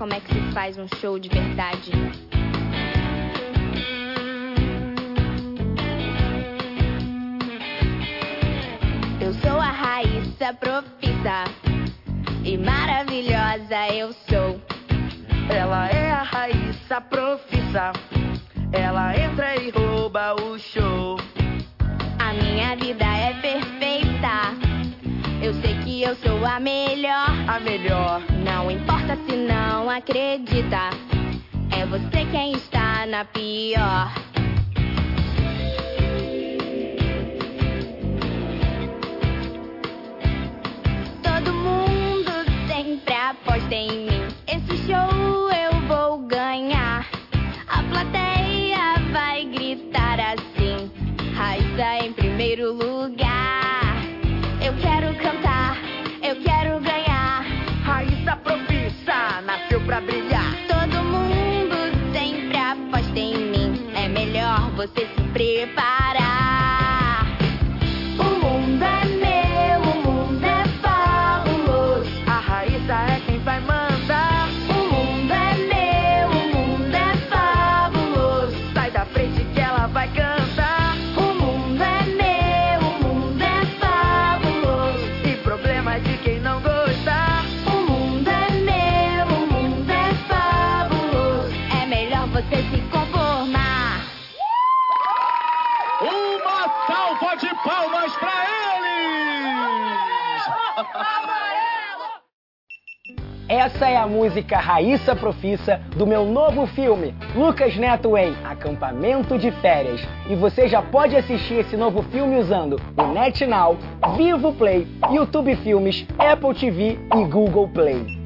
como é que se faz um show de verdade. Eu sou a Raíssa profissa e maravilhosa eu sou. Ela é a Raíssa profissa. Ela entra e rouba o show. A minha vida é perfeita. Eu sei que eu sou a melhor. A melhor. Não importa se não acredita. É você quem está na pior. Todo mundo sempre aposta em mim. Esse show eu vou ganhar. A plateia vai gritar assim: Raíssa em primeiro lugar. Brilhar. Todo mundo sempre aposta em mim. É melhor você se preparar. Você se conformar. Uma salva de palmas pra eles! Essa é a música Raíssa Profissa do meu novo filme, Lucas Neto em Acampamento de Férias. E você já pode assistir esse novo filme usando o NetNow, Vivo Play, YouTube Filmes, Apple TV e Google Play.